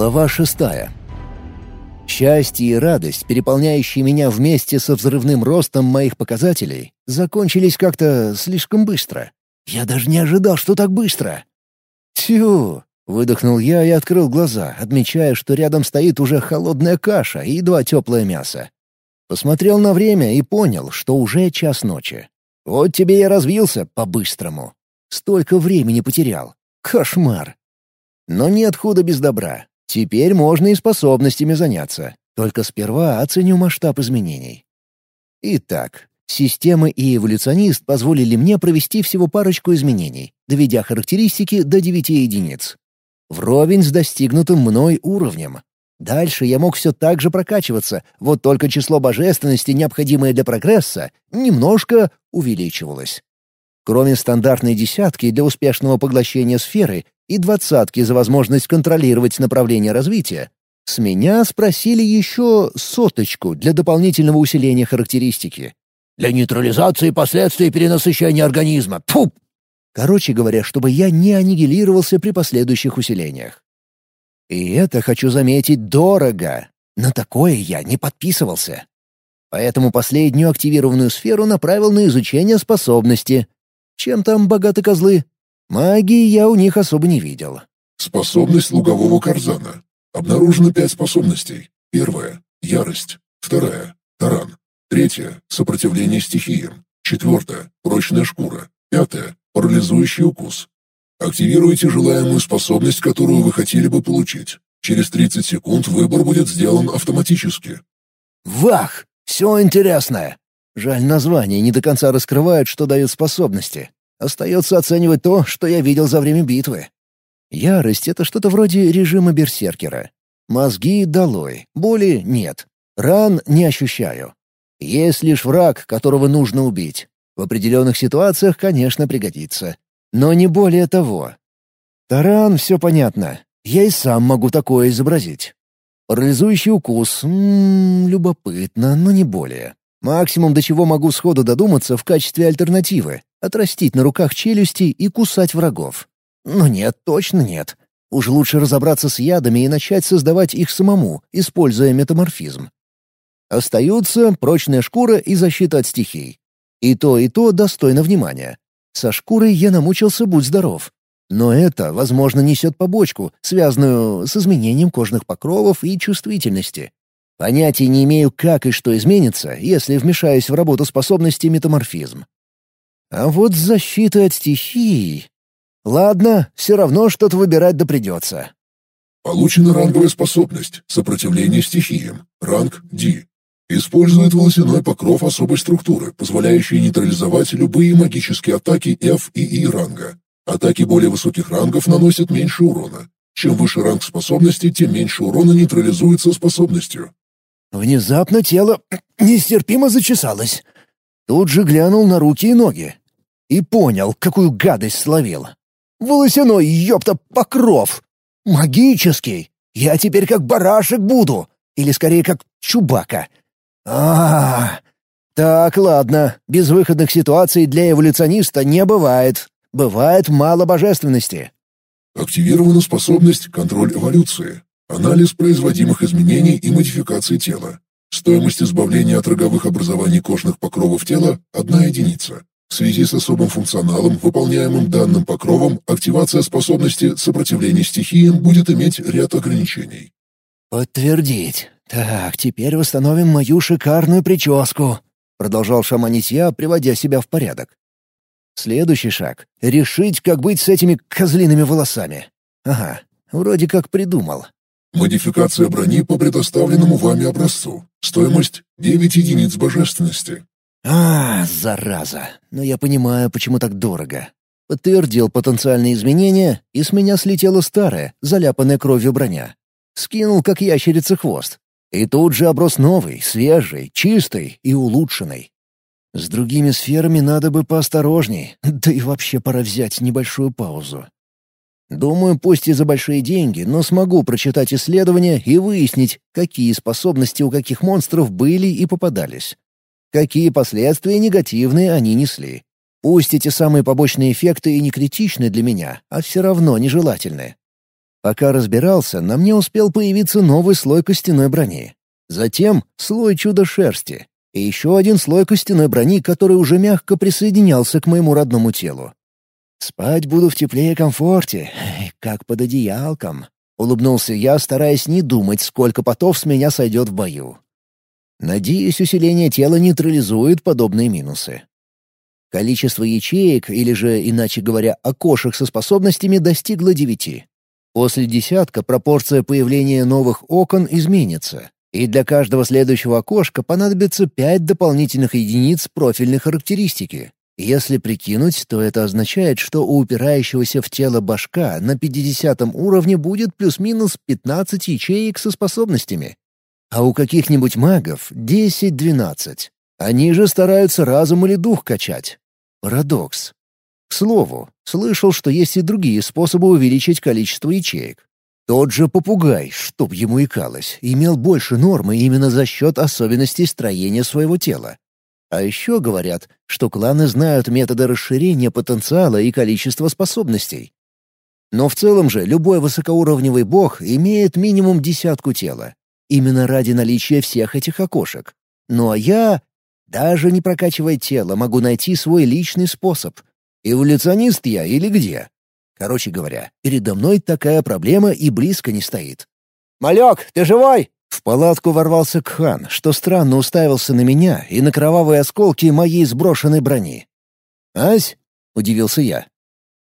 Глава шестая. Счастье и радость, переполняющие меня вместе со взрывным ростом моих показателей, закончились как-то слишком быстро. Я даже не ожидал, что так быстро. «Тю!» — выдохнул я и открыл глаза, отмечая, что рядом стоит уже холодная каша и едва теплое мясо. Посмотрел на время и понял, что уже час ночи. Вот тебе я развился по-быстрому. Столько времени потерял. Кошмар. Но нет худа без добра. Теперь можно и способностями заняться. Только сперва оценю масштаб изменений. Итак, системы и эволюционист позволили мне провести всего парочку изменений, доведя характеристики до 9 единиц. Вровень с достигнутым мной уровнем. Дальше я мог все так же прокачиваться, вот только число божественности, необходимое для прогресса, немножко увеличивалось. Кроме стандартной десятки для успешного поглощения сферы и двадцатки за возможность контролировать направление развития, с меня спросили еще соточку для дополнительного усиления характеристики. Для нейтрализации последствий перенасыщения организма. Фу! Короче говоря, чтобы я не аннигилировался при последующих усилениях. И это, хочу заметить, дорого. На такое я не подписывался. Поэтому последнюю активированную сферу направил на изучение способности. Чем там богаты козлы? Магии я у них особо не видел. Способность лугового карзана. Обнаружено пять способностей. Первая — ярость. Вторая — таран. Третья — сопротивление стихиям. Четвертая — прочная шкура. Пятая — парализующий укус. Активируйте желаемую способность, которую вы хотели бы получить. Через 30 секунд выбор будет сделан автоматически. Вах! Все интересное. Жаль, название не до конца раскрывает, что дают способности. Остается оценивать то, что я видел за время битвы. Ярость — это что-то вроде режима берсеркера. Мозги долой, боли нет. Ран не ощущаю. Есть лишь враг, которого нужно убить. В определенных ситуациях, конечно, пригодится. Но не более того. Таран — все понятно. Я и сам могу такое изобразить. Парализующий укус — м -м, любопытно, но не более. Максимум, до чего могу сходу додуматься в качестве альтернативы — отрастить на руках челюсти и кусать врагов. Но нет, точно нет. Уж лучше разобраться с ядами и начать создавать их самому, используя метаморфизм. Остаются прочная шкура и защита от стихий. И то, и то достойно внимания. Со шкурой я намучился, будь здоров. Но это, возможно, несет побочку, связанную с изменением кожных покровов и чувствительности. Понятия не имею, как и что изменится, если вмешаюсь в работу способности метаморфизм. А вот защита от стихий... Ладно, все равно что-то выбирать да придется. Получена ранговая способность «Сопротивление стихиям». Ранг D. Использует волосяной покров особой структуры, позволяющий нейтрализовать любые магические атаки F и E ранга. Атаки более высоких рангов наносят меньше урона. Чем выше ранг способности, тем меньше урона нейтрализуется способностью. Внезапно тело нестерпимо зачесалось. Тут же глянул на руки и ноги. И понял, какую гадость словил. Волосяной, ёпта, покров! Магический! Я теперь как барашек буду! Или скорее как чубака. а, -а, -а. Так, ладно, безвыходных ситуаций для эволюциониста не бывает. Бывает мало божественности. Активирована способность «Контроль эволюции». Анализ производимых изменений и модификаций тела. Стоимость избавления от роговых образований кожных покровов тела – одна единица. В связи с особым функционалом, выполняемым данным покровом, активация способности сопротивления стихиям будет иметь ряд ограничений. «Подтвердить. Так, теперь восстановим мою шикарную прическу», — продолжал шаманить я, приводя себя в порядок. Следующий шаг — решить, как быть с этими козлиными волосами. Ага, вроде как придумал. Модификация брони по предоставленному вами образцу. Стоимость — 9 единиц божественности. А, зараза. Но я понимаю, почему так дорого. Подтвердил потенциальные изменения, и с меня слетела старая, заляпанная кровью броня. Скинул, как ящерица, хвост. И тут же оброс новый, свежий, чистый и улучшенный. С другими сферами надо бы поосторожней, да и вообще пора взять небольшую паузу. Думаю, пусть и за большие деньги, но смогу прочитать исследования и выяснить, какие способности у каких монстров были и попадались. Какие последствия негативные они несли. Пусть эти самые побочные эффекты и не критичны для меня, а все равно нежелательны. Пока разбирался, на мне успел появиться новый слой костяной брони. Затем слой чудо-шерсти. И еще один слой костяной брони, который уже мягко присоединялся к моему родному телу. «Спать буду в тепле и комфорте, как под одеялком», — улыбнулся я, стараясь не думать, сколько потов с меня сойдет в бою. Надеюсь, усиление тела нейтрализует подобные минусы. Количество ячеек, или же, иначе говоря, окошек со способностями достигло девяти. После десятка пропорция появления новых окон изменится, и для каждого следующего окошка понадобится пять дополнительных единиц профильной характеристики. Если прикинуть, то это означает, что у упирающегося в тело башка на 50 уровне будет плюс-минус 15 ячеек со способностями. А у каких-нибудь магов — 10-12. Они же стараются разум или дух качать. Парадокс. К слову, слышал, что есть и другие способы увеличить количество ячеек. Тот же попугай, чтоб ему икалось, имел больше нормы именно за счет особенностей строения своего тела. А еще говорят, что кланы знают методы расширения потенциала и количества способностей. Но в целом же любой высокоуровневый бог имеет минимум десятку тела. Именно ради наличия всех этих окошек. Ну а я, даже не прокачивая тело, могу найти свой личный способ. Эволюционист я или где? Короче говоря, передо мной такая проблема и близко не стоит. «Малек, ты живой?» В палатку ворвался Кхан, что странно уставился на меня и на кровавые осколки моей сброшенной брони. «Ась?» — удивился я.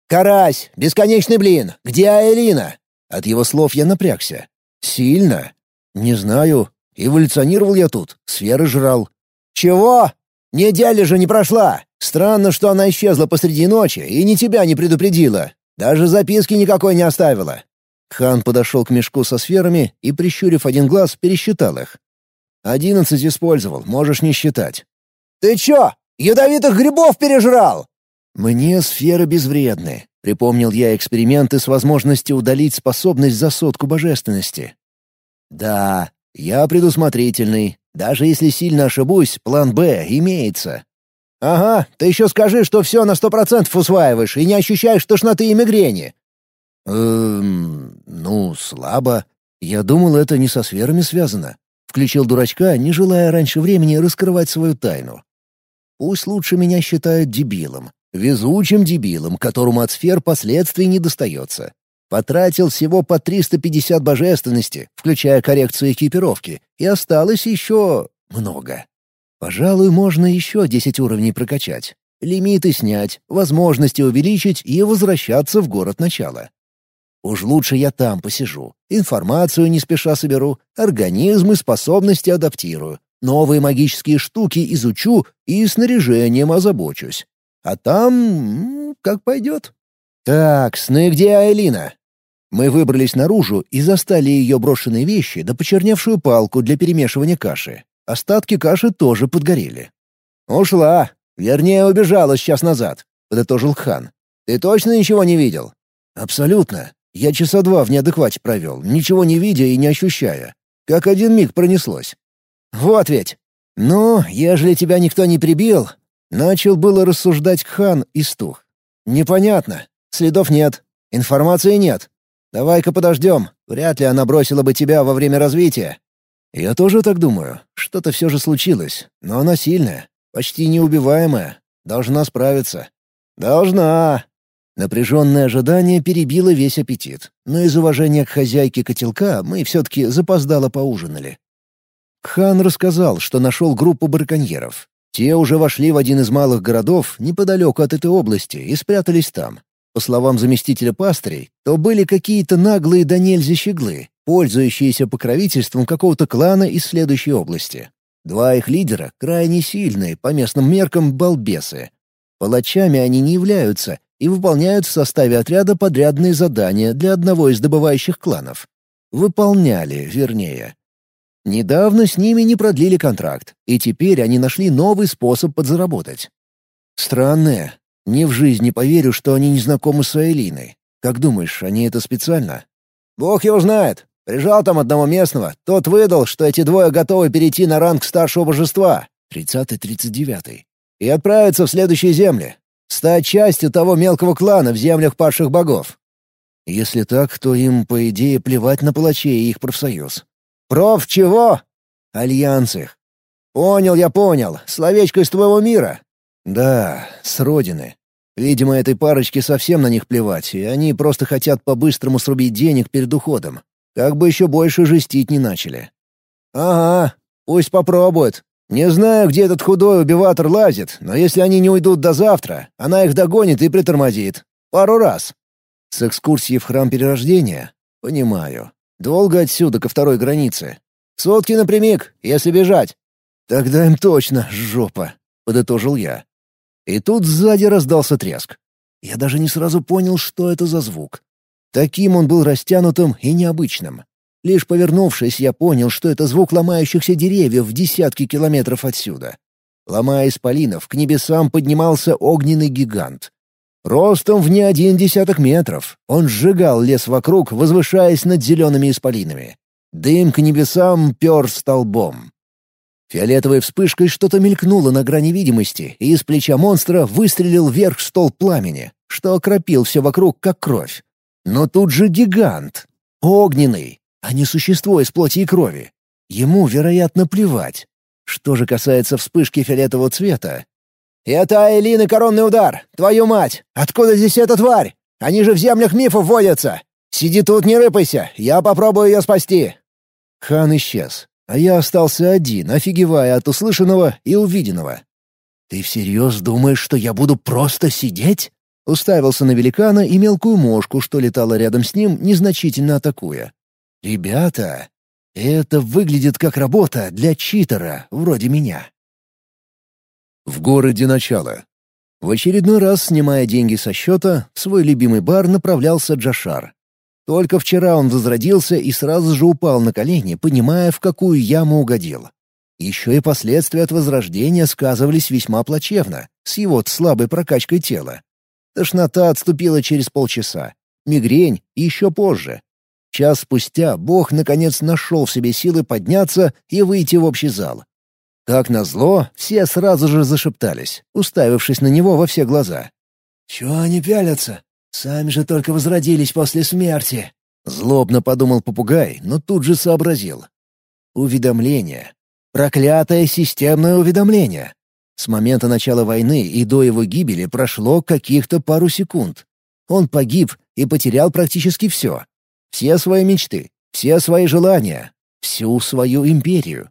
«Карась! Бесконечный блин! Где Аэлина?» От его слов я напрягся. «Сильно? Не знаю. Эволюционировал я тут, сферы жрал». «Чего? Неделя же не прошла! Странно, что она исчезла посреди ночи и ни тебя не предупредила. Даже записки никакой не оставила. Хан подошел к мешку со сферами и, прищурив один глаз, пересчитал их. «Одиннадцать использовал, можешь не считать». «Ты чё, ядовитых грибов пережрал?» «Мне сферы безвредны», — припомнил я эксперименты с возможностью удалить способность за сотку божественности. «Да, я предусмотрительный. Даже если сильно ошибусь, план «Б» имеется». «Ага, ты еще скажи, что все на сто процентов усваиваешь и не ощущаешь тошноты и мигрени. «Эм... ну, слабо. Я думал, это не со сферами связано». Включил дурачка, не желая раньше времени раскрывать свою тайну. Пусть лучше меня считают дебилом. Везучим дебилом, которому от сфер последствий не достается. Потратил всего по 350 божественности, включая коррекцию экипировки, и осталось еще много. Пожалуй, можно еще 10 уровней прокачать. Лимиты снять, возможности увеличить и возвращаться в город начала. Уж лучше я там посижу, информацию не спеша соберу, организмы способности адаптирую, новые магические штуки изучу и снаряжением озабочусь. А там... как пойдет. Так, сны где Айлина? Мы выбрались наружу и застали ее брошенные вещи да почерневшую палку для перемешивания каши. Остатки каши тоже подгорели. «Ушла. Вернее, убежала час назад», — подытожил хан. «Ты точно ничего не видел?» «Абсолютно. Я часа два в неадеквате провел, ничего не видя и не ощущая. Как один миг пронеслось. Вот ведь. Ну, ежели тебя никто не прибил... Начал было рассуждать Хан и стух. Непонятно. Следов нет. Информации нет. Давай-ка подождем. Вряд ли она бросила бы тебя во время развития. Я тоже так думаю. Что-то все же случилось. Но она сильная. Почти неубиваемая. Должна справиться. Должна. Напряженное ожидание перебило весь аппетит, но из уважения к хозяйке котелка мы все-таки запоздало поужинали. Хан рассказал, что нашел группу браконьеров. Те уже вошли в один из малых городов неподалеку от этой области и спрятались там. По словам заместителя пастырей, то были какие-то наглые да нельзя щеглы, пользующиеся покровительством какого-то клана из следующей области. Два их лидера, крайне сильные, по местным меркам, балбесы. Палачами они не являются и выполняют в составе отряда подрядные задания для одного из добывающих кланов. Выполняли, вернее. Недавно с ними не продлили контракт, и теперь они нашли новый способ подзаработать. Странное. Не в жизни поверю, что они не знакомы с Айлиной. Как думаешь, они это специально? Бог его знает. Прижал там одного местного. Тот выдал, что эти двое готовы перейти на ранг старшего божества. Тридцатый, тридцать девятый. И отправиться в следующие земли. Стать частью того мелкого клана в землях падших богов. Если так, то им, по идее, плевать на палачей и их профсоюз. «Проф чего?» «Альянс их». «Понял я, понял. Словечко из твоего мира». «Да, с родины. Видимо, этой парочке совсем на них плевать, и они просто хотят по-быстрому срубить денег перед уходом. Как бы еще больше жестить не начали». «Ага, пусть попробуют. Не знаю, где этот худой убиватор лазит, но если они не уйдут до завтра, она их догонит и притормозит. Пару раз. С экскурсией в храм Перерождения? Понимаю. Долго отсюда, ко второй границе. Сотки напрямик, если бежать. Тогда им точно жопа, — подытожил я. И тут сзади раздался треск. Я даже не сразу понял, что это за звук. Таким он был растянутым и необычным. Лишь повернувшись, я понял, что это звук ломающихся деревьев в десятки километров отсюда. Ломая исполинов, к небесам поднимался огненный гигант. Ростом в не один десяток метров. Он сжигал лес вокруг, возвышаясь над зелеными исполинами. Дым к небесам пер столбом. Фиолетовой вспышкой что-то мелькнуло на грани видимости, и из плеча монстра выстрелил вверх стол пламени, что окропил все вокруг, как кровь. Но тут же гигант. Огненный а не существо из плоти и крови. Ему, вероятно, плевать. Что же касается вспышки фиолетового цвета... «Это Айлин и коронный удар! Твою мать! Откуда здесь эта тварь? Они же в землях мифов водятся! Сиди тут, не рыпайся, я попробую ее спасти!» Хан исчез, а я остался один, офигевая от услышанного и увиденного. «Ты всерьез думаешь, что я буду просто сидеть?» Уставился на великана и мелкую мошку, что летала рядом с ним, незначительно атакуя. «Ребята, это выглядит как работа для читера, вроде меня». В городе начало. В очередной раз, снимая деньги со счета, в свой любимый бар направлялся Джашар. Только вчера он возродился и сразу же упал на колени, понимая, в какую яму угодил. Еще и последствия от возрождения сказывались весьма плачевно, с его слабой прокачкой тела. Тошнота отступила через полчаса, мигрень еще позже, Час спустя Бог наконец нашел в себе силы подняться и выйти в общий зал. Как назло, все сразу же зашептались, уставившись на него во все глаза. «Чего они пялятся? Сами же только возродились после смерти!» Злобно подумал попугай, но тут же сообразил. Уведомление. Проклятое системное уведомление. С момента начала войны и до его гибели прошло каких-то пару секунд. Он погиб и потерял практически все. Все свои мечты, все свои желания, всю свою империю.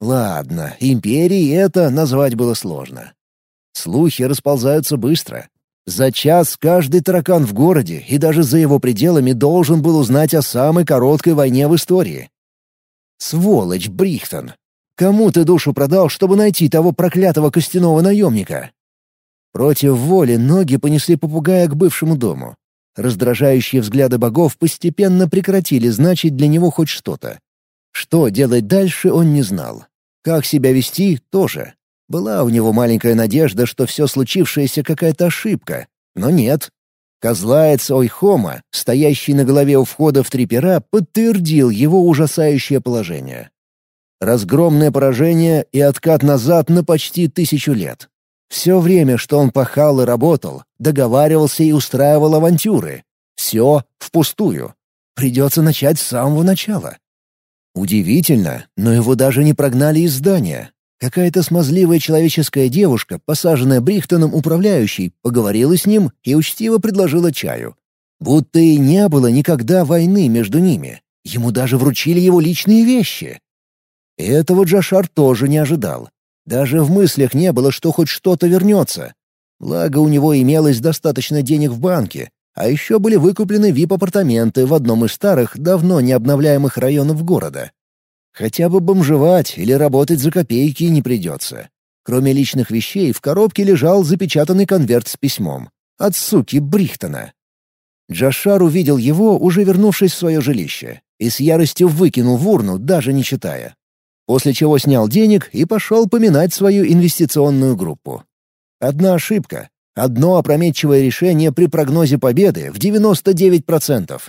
Ладно, империей это назвать было сложно. Слухи расползаются быстро. За час каждый таракан в городе и даже за его пределами должен был узнать о самой короткой войне в истории. Сволочь, Брихтон! Кому ты душу продал, чтобы найти того проклятого костяного наемника? Против воли ноги понесли попугая к бывшему дому. Раздражающие взгляды богов постепенно прекратили значить для него хоть что-то. Что делать дальше, он не знал. Как себя вести — тоже. Была у него маленькая надежда, что все случившееся какая-то ошибка. Но нет. Козлаец Ойхома, стоящий на голове у входа в три пера, подтвердил его ужасающее положение. Разгромное поражение и откат назад на почти тысячу лет. Все время, что он пахал и работал, договаривался и устраивал авантюры. Все впустую. Придется начать с самого начала. Удивительно, но его даже не прогнали из здания. Какая-то смазливая человеческая девушка, посаженная Брихтоном управляющей, поговорила с ним и учтиво предложила чаю. Будто и не было никогда войны между ними. Ему даже вручили его личные вещи. Этого Джашар тоже не ожидал. Даже в мыслях не было, что хоть что-то вернется. Благо, у него имелось достаточно денег в банке, а еще были выкуплены вип-апартаменты в одном из старых, давно не обновляемых районов города. Хотя бы бомжевать или работать за копейки не придется. Кроме личных вещей, в коробке лежал запечатанный конверт с письмом. От суки Брихтона. Джашар увидел его, уже вернувшись в свое жилище, и с яростью выкинул в урну, даже не читая после чего снял денег и пошел поминать свою инвестиционную группу. Одна ошибка, одно опрометчивое решение при прогнозе победы в 99%.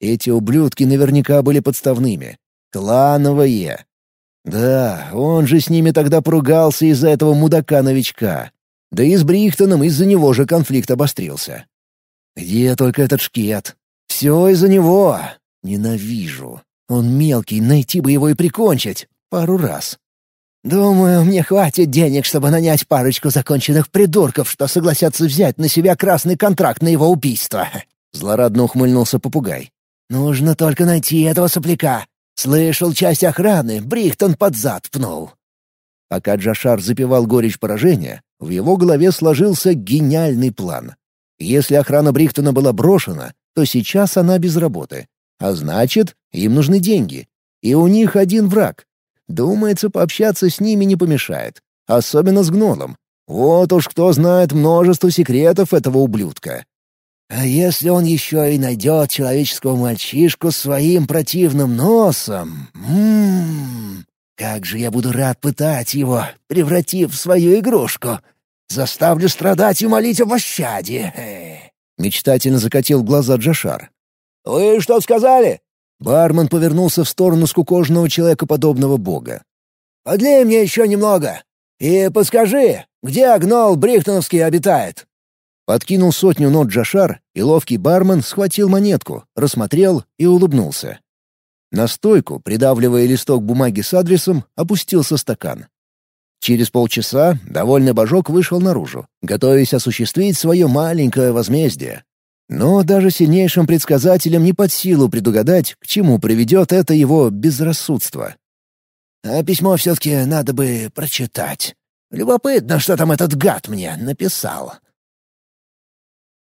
Эти ублюдки наверняка были подставными. Клановые. Да, он же с ними тогда поругался из-за этого мудака-новичка. Да и с Брихтоном из-за него же конфликт обострился. Где только этот шкет? Все из-за него. Ненавижу. Он мелкий, найти бы его и прикончить. Пару раз. Думаю, мне хватит денег, чтобы нанять парочку законченных придурков, что согласятся взять на себя красный контракт на его убийство. Злорадно ухмыльнулся попугай. Нужно только найти этого сопляка. Слышал, часть охраны Брихтон под зад пнул. Пока Джашар запивал горечь поражения, в его голове сложился гениальный план. Если охрана Брихтона была брошена, то сейчас она без работы. А значит, им нужны деньги. И у них один враг. Думается, пообщаться с ними не помешает. Особенно с гнолом. Вот уж кто знает множество секретов этого ублюдка. А если он еще и найдет человеческого мальчишку своим противным носом? Ммм, как же я буду рад пытать его, превратив в свою игрушку. Заставлю страдать и молить о пощаде. Мечтательно закатил глаза Джашар. «Вы что сказали?» Бармен повернулся в сторону скукоженного человекоподобного бога. «Подлей мне еще немного. И подскажи, где гнол Брихтоновский обитает?» Подкинул сотню нот Джашар, и ловкий бармен схватил монетку, рассмотрел и улыбнулся. На стойку, придавливая листок бумаги с адресом, опустился стакан. Через полчаса довольный божок вышел наружу, готовясь осуществить свое маленькое возмездие. Но даже сильнейшим предсказателям не под силу предугадать, к чему приведет это его безрассудство. А письмо все-таки надо бы прочитать. Любопытно, что там этот гад мне написал.